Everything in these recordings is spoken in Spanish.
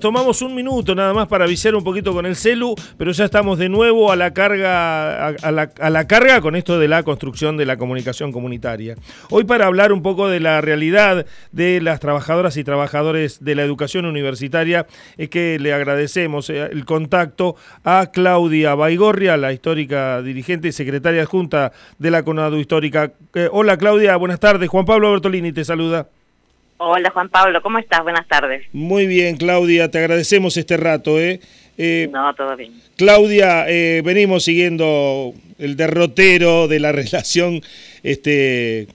Tomamos un minuto nada más para avisar un poquito con el celu, pero ya estamos de nuevo a la carga, a, la, carga con esto de la construcción de la comunicación comunitaria. Hoy para hablar un poco de la realidad de las trabajadoras y trabajadores de la educación universitaria, es que le agradecemos eh, el contacto a Claudia Baigorria, la histórica dirigente y secretaria adjunta de la CONADU Histórica. Eh, hola Claudia, buenas tardes. Juan Pablo Bertolini te saluda. Hola Juan Pablo, ¿cómo estás? Buenas tardes. Muy bien, Claudia, te agradecemos este rato. ¿eh? eh no, todo bien. Claudia, eh, venimos siguiendo el derrotero de la relación, este,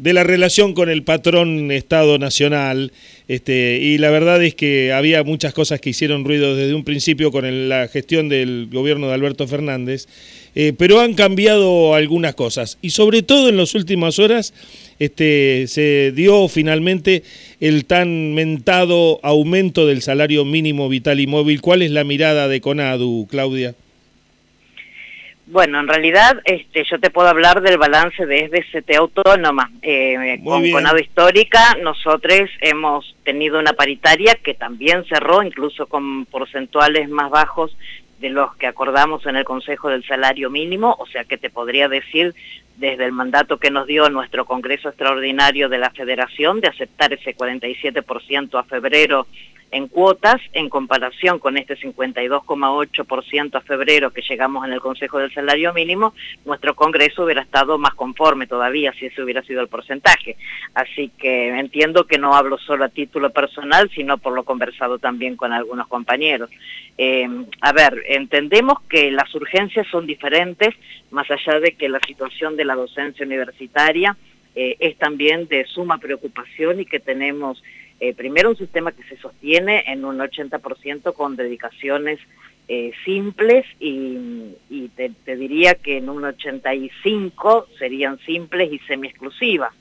de la relación con el patrón Estado Nacional. Este, y la verdad es que había muchas cosas que hicieron ruido desde un principio con la gestión del gobierno de Alberto Fernández, eh, pero han cambiado algunas cosas. Y sobre todo en las últimas horas este, se dio finalmente el tan mentado aumento del salario mínimo vital y móvil. ¿Cuál es la mirada de CONADU, Claudia? Bueno, en realidad este, yo te puedo hablar del balance de SDCT Autónoma. Eh, con CONADU Histórica nosotros hemos tenido una paritaria que también cerró, incluso con porcentuales más bajos de los que acordamos en el Consejo del Salario Mínimo, o sea que te podría decir desde el mandato que nos dio nuestro Congreso Extraordinario de la Federación de aceptar ese 47% a febrero en cuotas en comparación con este 52,8% a febrero que llegamos en el Consejo del Salario Mínimo, nuestro Congreso hubiera estado más conforme todavía si ese hubiera sido el porcentaje. Así que entiendo que no hablo solo a título personal, sino por lo conversado también con algunos compañeros. Eh, a ver, entendemos que las urgencias son diferentes, más allá de que la situación de la docencia universitaria eh, es también de suma preocupación y que tenemos eh, primero un sistema que se sostiene en un 80% con dedicaciones eh, simples y, te, diría que en un 85% serían simples y semi-exclusivas.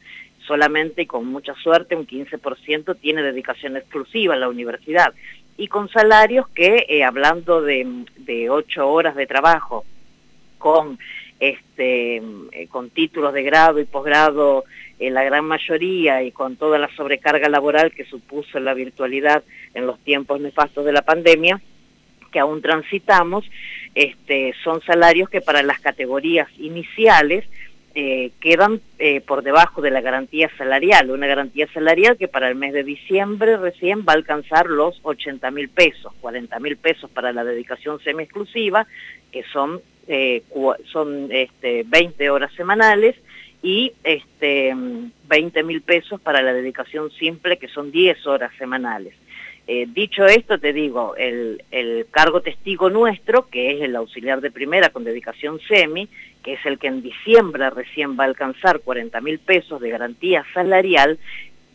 Solamente y con mucha suerte un 15% tiene dedicación exclusiva a la universidad. Y con salarios que, eh, hablando de, de 8 horas de trabajo, con, este, con títulos de grado y posgrado en la gran mayoría y con toda la sobrecarga laboral que supuso la virtualidad en los tiempos nefastos de la pandemia, que aún transitamos, este, son salarios que para las categorías iniciales eh, quedan eh, por debajo de la garantía salarial, una garantía salarial que para el mes de diciembre recién va a alcanzar los 80 mil pesos, 40 mil pesos para la dedicación semi-exclusiva, que son, eh, son este, 20 horas semanales, y este, 20 mil pesos para la dedicación simple, que son 10 horas semanales. Eh, dicho esto, te digo, el, el, cargo testigo nuestro, que es el auxiliar de primera con dedicación semi, que es el que en diciembre recién va a alcanzar 40 mil pesos de garantía salarial,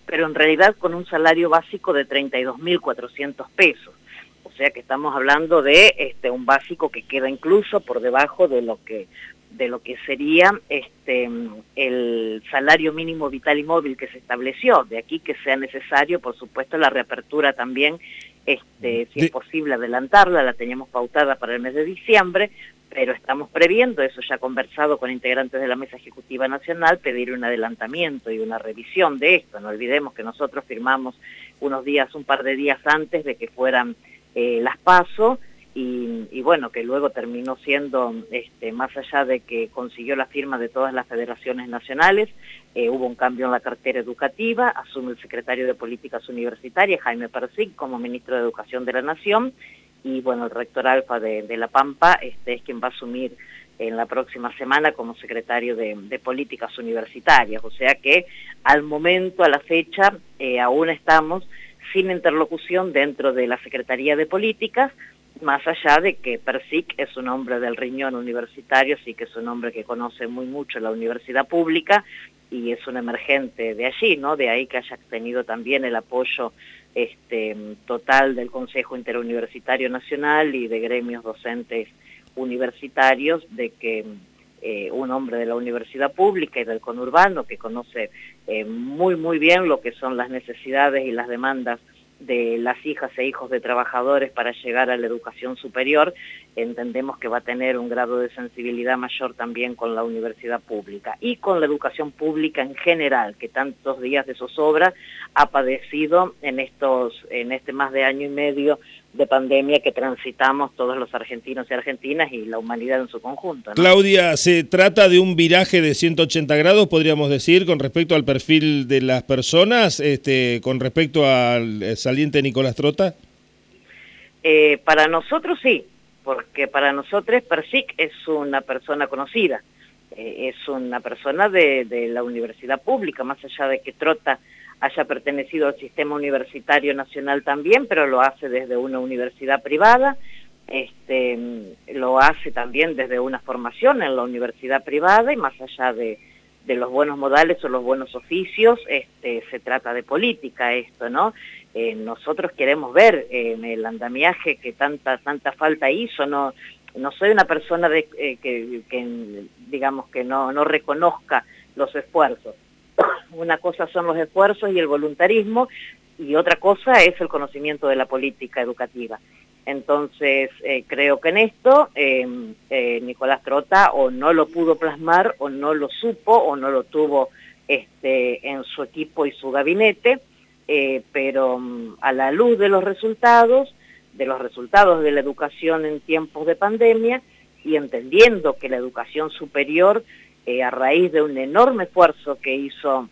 pero en realidad con un salario básico de 32 mil 400 pesos. O sea que estamos hablando de este, un básico que queda incluso por debajo de lo que de lo que sería este, el salario mínimo vital y móvil que se estableció. De aquí que sea necesario, por supuesto, la reapertura también, este, si es posible adelantarla, la teníamos pautada para el mes de diciembre, pero estamos previendo, eso ya conversado con integrantes de la Mesa Ejecutiva Nacional, pedir un adelantamiento y una revisión de esto. No olvidemos que nosotros firmamos unos días, un par de días antes de que fueran eh, las pasos, y, bueno, que luego terminó siendo, este, más allá de que consiguió la firma de todas las federaciones nacionales, eh, hubo un cambio en la cartera educativa, asume el secretario de Políticas Universitarias, Jaime Persic, como ministro de Educación de la Nación, y bueno, el rector Alfa de, La Pampa este, es quien va a asumir en la próxima semana como secretario de, Políticas Universitarias. O sea que al momento, a la fecha, eh, aún estamos sin interlocución dentro de la Secretaría de Políticas, más allá de que Persic es un hombre del riñón universitario, sí que es un hombre que conoce muy mucho la universidad pública y es un emergente de allí, ¿no? De ahí que haya tenido también el apoyo este, total del Consejo Interuniversitario Nacional y de gremios docentes universitarios, de que eh, un hombre de la universidad pública y del conurbano que conoce eh, muy muy bien lo que son las necesidades y las demandas de las hijas e hijos de trabajadores para llegar a la educación superior, entendemos que va a tener un grado de sensibilidad mayor también con la universidad pública y con la educación pública en general, que tantos días de zozobra ha padecido en, estos, en este más de año y medio de pandemia que transitamos todos los argentinos y argentinas y la humanidad en su conjunto. Claudia, ¿se trata de un viraje de 180 grados, podríamos decir, con respecto al perfil de las personas, este, con respecto al saliente Nicolás Trota? Eh, para nosotros sí, porque para nosotros Persic es una persona conocida, eh, es una persona de, de la universidad pública, más allá de que Trota haya pertenecido al sistema universitario nacional también, pero lo hace desde una universidad privada, este, lo hace también desde una formación en la universidad privada y más allá de, los buenos modales o los buenos oficios, este, se trata de política esto, ¿no? Eh, nosotros queremos ver eh, el andamiaje que tanta, tanta falta hizo, no, no soy una persona de, eh, que, que, digamos, que no, no reconozca los esfuerzos, una cosa son los esfuerzos y el voluntarismo y otra cosa es el conocimiento de la política educativa. Entonces, eh, creo que en esto em, eh, Nicolás Trota o no lo pudo plasmar o no lo supo o no lo tuvo este, en su equipo y su gabinete, eh, pero mm, a la luz de los resultados, de los resultados de la educación en tiempos de pandemia y entendiendo que la educación superior a raíz de un enorme esfuerzo que hizo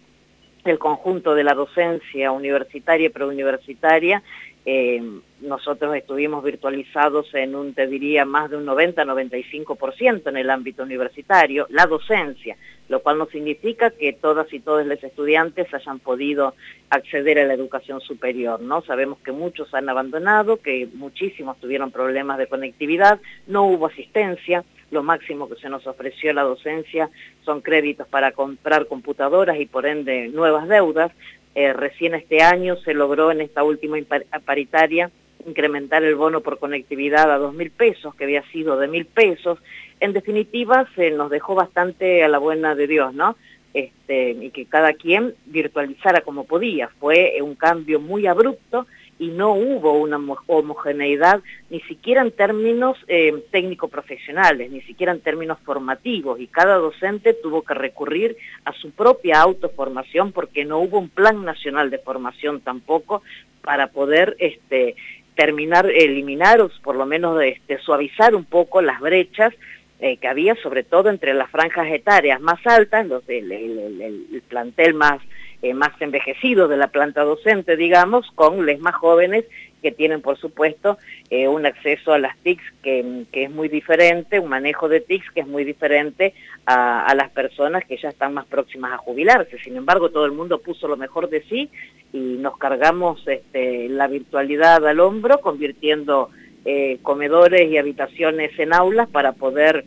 el conjunto de la docencia universitaria y preuniversitaria, eh, nosotros estuvimos virtualizados en un, te diría, más de un 90-95% en el ámbito universitario, la docencia, lo cual no significa que todas y todos los estudiantes hayan podido acceder a la educación superior, ¿no? Sabemos que muchos han abandonado, que muchísimos tuvieron problemas de conectividad, no hubo asistencia, lo máximo que se nos ofreció la docencia son créditos para comprar computadoras y por ende nuevas deudas. Eh, recién este año se logró en esta última paritaria incrementar el bono por conectividad a dos mil pesos, que había sido de mil pesos. En definitiva, se nos dejó bastante a la buena de Dios, ¿no? Este, y que cada quien virtualizara como podía. Fue un cambio muy abrupto y no hubo una homogeneidad ni siquiera en términos eh, técnico-profesionales, ni siquiera en términos formativos, y cada docente tuvo que recurrir a su propia autoformación porque no hubo un plan nacional de formación tampoco para poder este, terminar, eliminar o por lo menos este, suavizar un poco las brechas eh, que había sobre todo entre las franjas etarias más altas, los, el, el plantel más eh, más envejecidos de la planta docente, digamos, con los más jóvenes que tienen, por supuesto, eh, un acceso a las TICs que, es muy diferente, un manejo de TICs que es muy diferente a, las personas que ya están más próximas a jubilarse. Sin embargo, todo el mundo puso lo mejor de sí y nos cargamos este, la virtualidad al hombro, convirtiendo eh, comedores y habitaciones en aulas para poder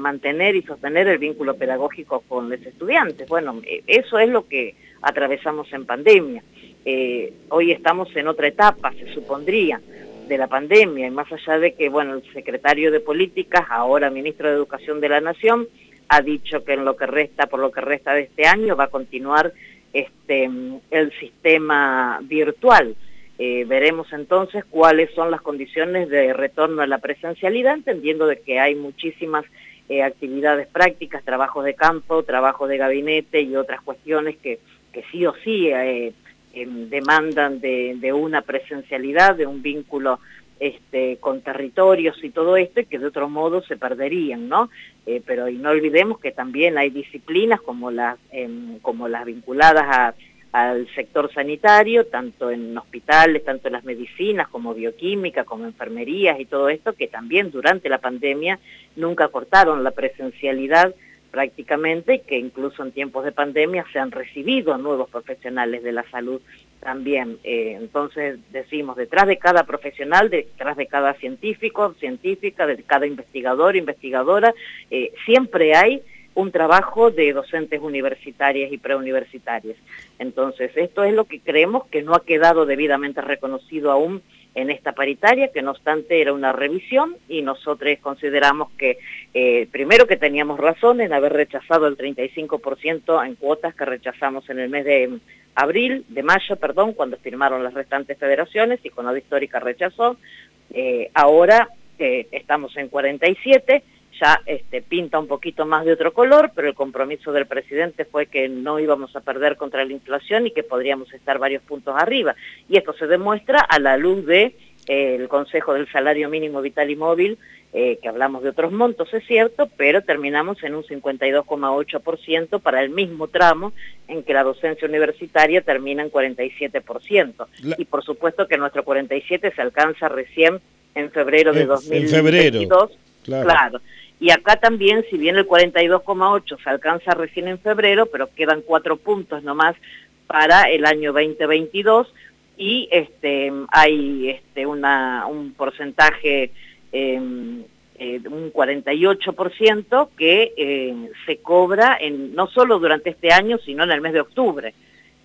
mantener y sostener el vínculo pedagógico con los estudiantes. Bueno, eso es lo que atravesamos en pandemia. Eh, hoy estamos en otra etapa, se supondría, de la pandemia, y más allá de que, bueno, el secretario de Políticas, ahora ministro de Educación de la Nación, ha dicho que en lo que resta, por lo que resta de este año, va a continuar este, el sistema virtual. Eh, veremos entonces cuáles son las condiciones de retorno a la presencialidad, entendiendo de que hay muchísimas eh, actividades prácticas, trabajos de campo, trabajos de gabinete y otras cuestiones que que sí o sí eh, em, demandan de, una presencialidad, de un vínculo este, con territorios y todo esto, y que de otro modo se perderían, ¿no? Eh, pero y no olvidemos que también hay disciplinas como las, em, como las vinculadas al sector sanitario, tanto en hospitales, tanto en las medicinas, como bioquímica, como enfermerías y todo esto, que también durante la pandemia nunca cortaron la presencialidad prácticamente, que incluso en tiempos de pandemia se han recibido nuevos profesionales de la salud también. Eh, entonces decimos, detrás de cada profesional, detrás de cada científico, científica, de cada investigador, investigadora, eh, siempre hay un trabajo de docentes universitarias y preuniversitarias. Entonces, esto es lo que creemos que no ha quedado debidamente reconocido aún en esta paritaria, que no obstante era una revisión y nosotros consideramos que eh, primero que teníamos razón en haber rechazado el 35% en cuotas que rechazamos en el mes de, abril, de mayo, perdón, cuando firmaron las restantes federaciones y con la histórica rechazó. Eh, ahora eh, estamos en 47, ya este, pinta un poquito más de otro color, pero el compromiso del presidente fue que no íbamos a perder contra la inflación y que podríamos estar varios puntos arriba. Y esto se demuestra a la luz de eh, el Consejo del Salario Mínimo Vital y Móvil, eh, que hablamos de otros montos, es cierto, pero terminamos en un 52,8% para el mismo tramo en que la docencia universitaria termina en 47%. Y por supuesto que nuestro 47 se alcanza recién en febrero de 2022. En febrero. claro. Y acá también, si bien el 42,8 se alcanza recién en febrero, pero quedan cuatro puntos nomás para el año 2022 y este, hay este, una, un porcentaje, em, eh, un 48% que eh, se cobra en, no solo durante este año, sino en el mes de octubre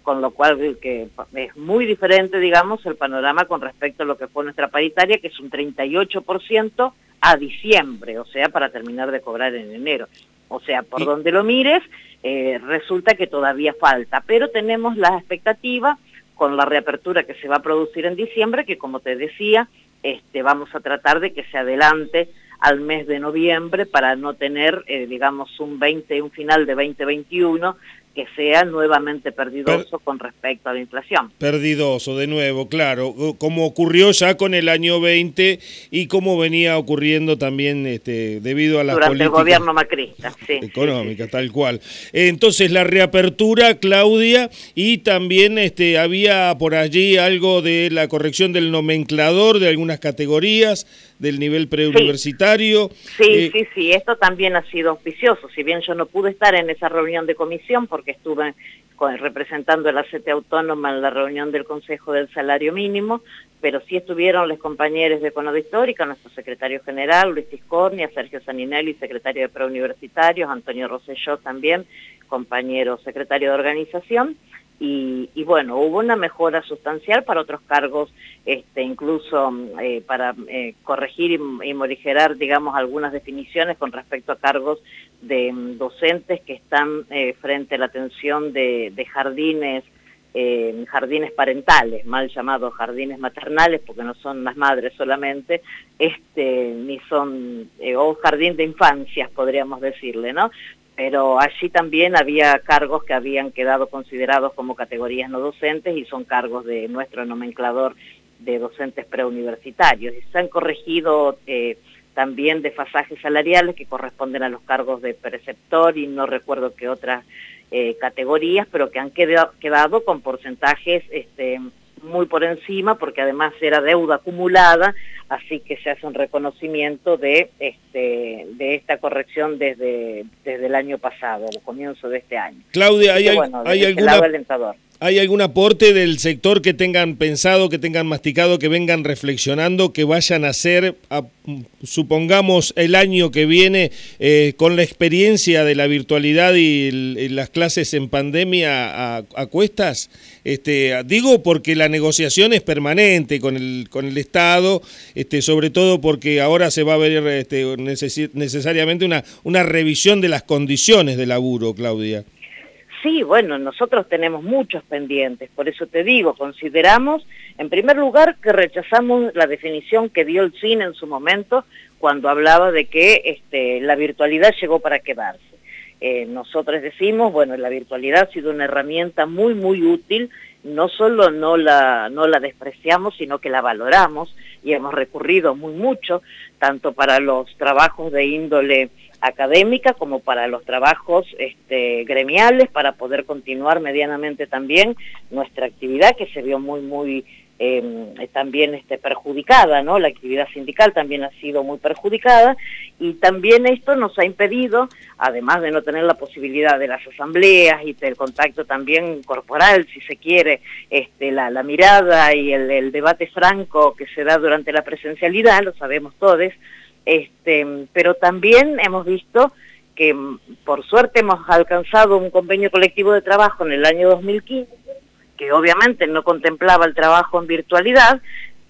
con lo cual que es muy diferente, digamos, el panorama con respecto a lo que fue nuestra paritaria, que es un 38% a diciembre, o sea, para terminar de cobrar en enero. O sea, por donde lo mires, eh, resulta que todavía falta, pero tenemos la expectativa con la reapertura que se va a producir en diciembre, que como te decía, este, vamos a tratar de que se adelante al mes de noviembre para no tener, eh, digamos, un 20, un final de 2021 que sea nuevamente perdidoso con respecto a la inflación. Perdidoso, de nuevo, claro, como ocurrió ya con el año 20 y como venía ocurriendo también este, debido a las Durante el gobierno macrista, sí. Económica, tal cual. Entonces, la reapertura, Claudia, y también este, había por allí algo de la corrección del nomenclador de algunas categorías del nivel preuniversitario. Sí, eh, sí, sí, esto también ha sido auspicioso, si bien yo no pude estar en esa reunión de comisión porque estuve representando a la Autónoma en la reunión del Consejo del Salario Mínimo, pero sí estuvieron los compañeros de Economía Histórica, nuestro secretario general, Luis Tiscornia, Sergio Saninelli, secretario de Preuniversitarios, Antonio Rosselló también, compañero secretario de organización, y, bueno, hubo una mejora sustancial para otros cargos, este, incluso eh, para eh, corregir y, morigerar, digamos, algunas definiciones con respecto a cargos de mm, docentes que están eh, frente a la atención de, jardines, jardines parentales, mal llamados jardines maternales, porque no son las madres solamente, este, ni son, o jardín de infancias, podríamos decirle, ¿no? Pero allí también había cargos que habían quedado considerados como categorías no docentes y son cargos de nuestro nomenclador de docentes preuniversitarios. Y se han corregido eh, también desfasajes salariales que corresponden a los cargos de preceptor y no recuerdo qué otras eh, categorías, pero que han quedado, quedado con porcentajes este, muy por encima porque además era deuda acumulada, así que se hace un reconocimiento de, este, de esta corrección desde, desde el año pasado, el comienzo de este año. Claudia, ¿hay, ¿hay alguna... ¿Hay algún aporte del sector que tengan pensado, que tengan masticado, que vengan reflexionando, que vayan a hacer, supongamos, el año que viene, eh, con la experiencia de la virtualidad y, las clases en pandemia a, cuestas? Este, digo porque la negociación es permanente con el, con el Estado, este, sobre todo porque ahora se va a ver este, necesariamente una, una revisión de las condiciones de laburo, Claudia. Sí, bueno, nosotros tenemos muchos pendientes, por eso te digo, consideramos, en primer lugar, que rechazamos la definición que dio el cine en su momento cuando hablaba de que este, la virtualidad llegó para quedarse. Eh, nosotros decimos, bueno, la virtualidad ha sido una herramienta muy, muy útil, no solo no la, no la despreciamos, sino que la valoramos y hemos recurrido muy mucho, tanto para los trabajos de índole académica como para los trabajos este, gremiales, para poder continuar medianamente también nuestra actividad que se vio muy, muy em, también este, perjudicada, ¿no? La actividad sindical también ha sido muy perjudicada y también esto nos ha impedido, además de no tener la posibilidad de las asambleas y del contacto también corporal, si se quiere, este, la, la mirada y el, el debate franco que se da durante la presencialidad, lo sabemos todos, este, pero también hemos visto que mm, por suerte hemos alcanzado un convenio colectivo de trabajo en el año 2015, que obviamente no contemplaba el trabajo en virtualidad,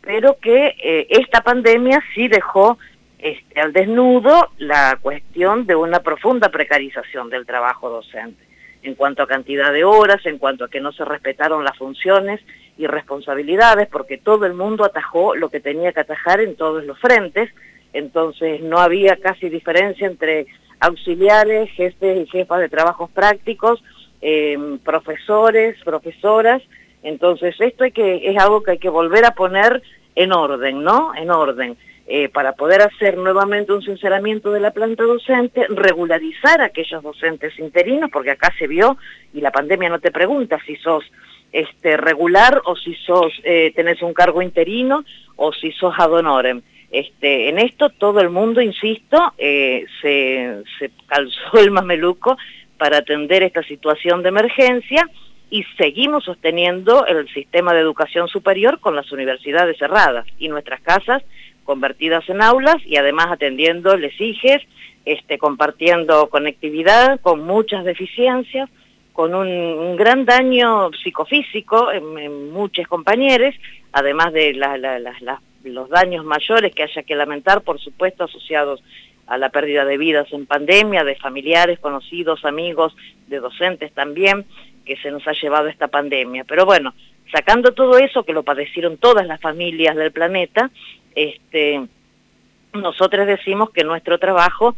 pero que eh, esta pandemia sí dejó este, al desnudo la cuestión de una profunda precarización del trabajo docente. en cuanto a cantidad de horas, en cuanto a que no se respetaron las funciones y responsabilidades, porque todo el mundo atajó lo que tenía que atajar en todos los frentes, entonces no había casi diferencia entre auxiliares, jefes y jefas de trabajos prácticos, em, profesores, profesoras, entonces esto hay que, es algo que hay que volver a poner en orden, ¿no? En orden. Eh, para poder hacer nuevamente un sinceramiento de la planta docente, regularizar a aquellos docentes interinos, porque acá se vio, y la pandemia no te pregunta si sos este, regular o si sos, eh, tenés un cargo interino o si sos ad honorem. Este, en esto todo el mundo, insisto, eh, se, se calzó el mameluco para atender esta situación de emergencia y seguimos sosteniendo el sistema de educación superior con las universidades cerradas y nuestras casas convertidas en aulas y además atendiendo lesiges, este, compartiendo conectividad con muchas deficiencias, con un, gran daño psicofísico en, muchos compañeros, además de los daños mayores que haya que lamentar, por supuesto, asociados a la pérdida de vidas en pandemia, de familiares, conocidos, amigos, de docentes también, que se nos ha llevado esta pandemia. Pero bueno, sacando todo eso, que lo padecieron todas las familias del planeta, este, nosotros decimos que nuestro trabajo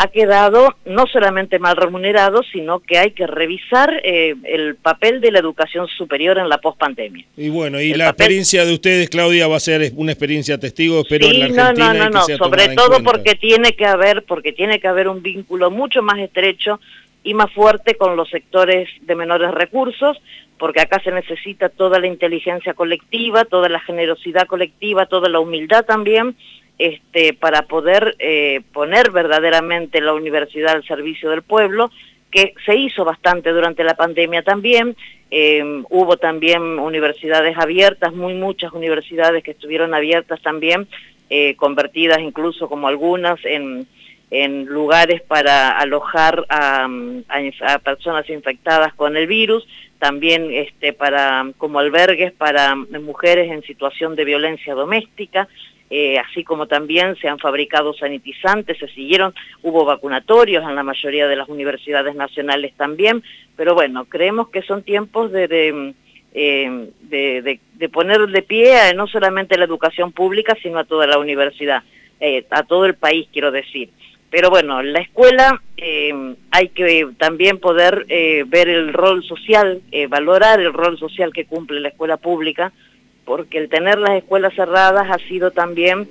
ha quedado no solamente mal remunerado, sino que hay que revisar eh, el papel de la educación superior en la pospandemia. Y bueno, y la experiencia de ustedes, Claudia, va a ser una experiencia testigo, pero en la Argentina. No, no, no, sobre todo porque tiene que haber, porque tiene que haber un vínculo mucho más estrecho y más fuerte con los sectores de menores recursos, porque acá se necesita toda la inteligencia colectiva, toda la generosidad colectiva, toda la humildad también, este, para poder eh, poner verdaderamente la universidad al servicio del pueblo, que se hizo bastante durante la pandemia también, eh, hubo también universidades abiertas, muy muchas universidades que estuvieron abiertas también, eh, convertidas incluso como algunas en lugares para alojar a, personas infectadas con el virus, también este, para, como albergues para mujeres en situación de violencia doméstica, eh, así como también se han fabricado sanitizantes, se siguieron, hubo vacunatorios en la mayoría de las universidades nacionales también, pero bueno, creemos que son tiempos de, de, eh, de, poner de pie no solamente la educación pública, sino a toda la universidad, eh, a todo el país, quiero decir. Pero bueno, la escuela eh, hay que también poder eh, ver el rol social, eh, valorar el rol social que cumple la escuela pública, porque el tener las escuelas cerradas ha sido también,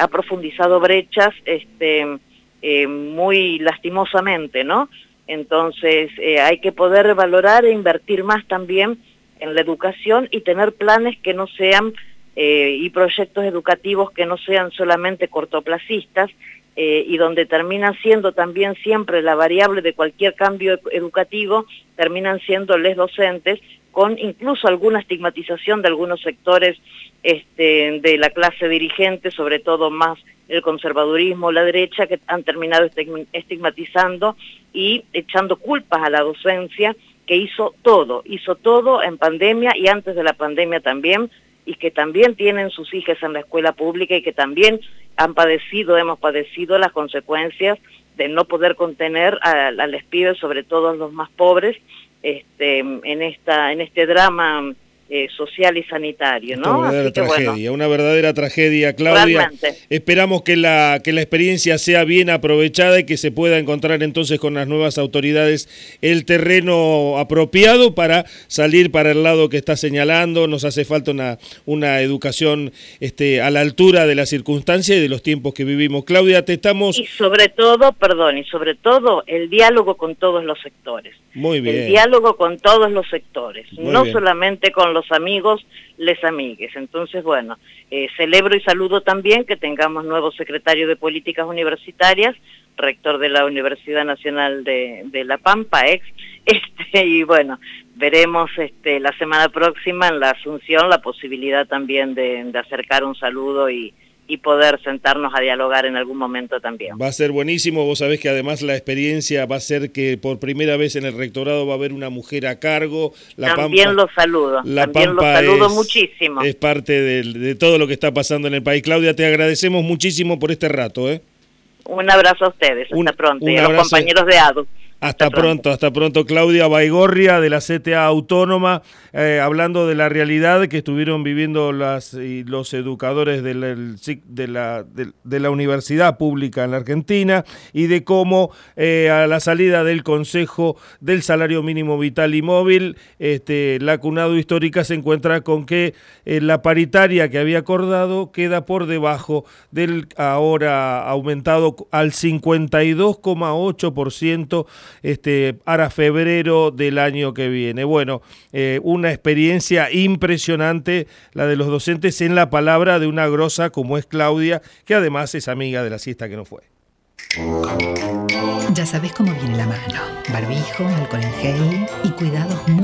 ha profundizado brechas este, muy lastimosamente, ¿no? Entonces hay que poder valorar e invertir más también en la educación y tener planes que no sean y proyectos educativos que no sean solamente cortoplacistas, eh, y donde terminan siendo también siempre la variable de cualquier cambio educativo, terminan siendo les docentes, con incluso alguna estigmatización de algunos sectores este, de la clase dirigente, sobre todo más el conservadurismo, la derecha, que han terminado estigmatizando y echando culpas a la docencia, que hizo todo, hizo todo en pandemia y antes de la pandemia también, y que también tienen sus hijas en la escuela pública y que también han padecido, hemos padecido las consecuencias de no poder contener a, a los pibes, sobre todo los más pobres, este, en, esta, en este drama eh, social y sanitario, ¿no? Una verdadera tragedia, una verdadera tragedia, Claudia. Esperamos que la, que la experiencia sea bien aprovechada y que se pueda encontrar entonces con las nuevas autoridades el terreno apropiado para salir para el lado que está señalando. Nos hace falta una, una educación este, a la altura de la circunstancia y de los tiempos que vivimos. Claudia, te estamos... Y sobre todo, perdón, y sobre todo el diálogo con todos los sectores. Muy bien. El diálogo con todos los sectores, no solamente con los amigos, les amigues. Entonces, bueno, eh, celebro y saludo también que tengamos nuevo secretario de Políticas Universitarias, rector de la Universidad Nacional de, La Pampa, ex, este, y bueno, veremos este, la semana próxima en la Asunción la posibilidad también de acercar un saludo y, y poder sentarnos a dialogar en algún momento también. Va a ser buenísimo, vos sabés que además la experiencia va a ser que por primera vez en el rectorado va a haber una mujer a cargo. La también lo saludo, la también lo saludo muchísimo. Es parte de, todo lo que está pasando en el país. Claudia, te agradecemos muchísimo por este rato. ¿eh? Un abrazo a ustedes, hasta pronto, y a los compañeros de ADU. Hasta, pronto. hasta pronto. Claudia Baigorria de la CTA Autónoma, eh, hablando de la realidad que estuvieron viviendo las, los educadores de la, de, la, universidad pública en la Argentina y de cómo eh, a la salida del Consejo del Salario Mínimo Vital y Móvil, este, la Cunado Histórica se encuentra con que eh, la paritaria que había acordado queda por debajo del ahora aumentado al 52,8% este, para febrero del año que viene. Bueno, eh, una experiencia impresionante la de los docentes en la palabra de una grosa como es Claudia, que además es amiga de la siesta que no fue. Ya sabes cómo viene la mano. Barbijo, alcohol en gel y cuidados muy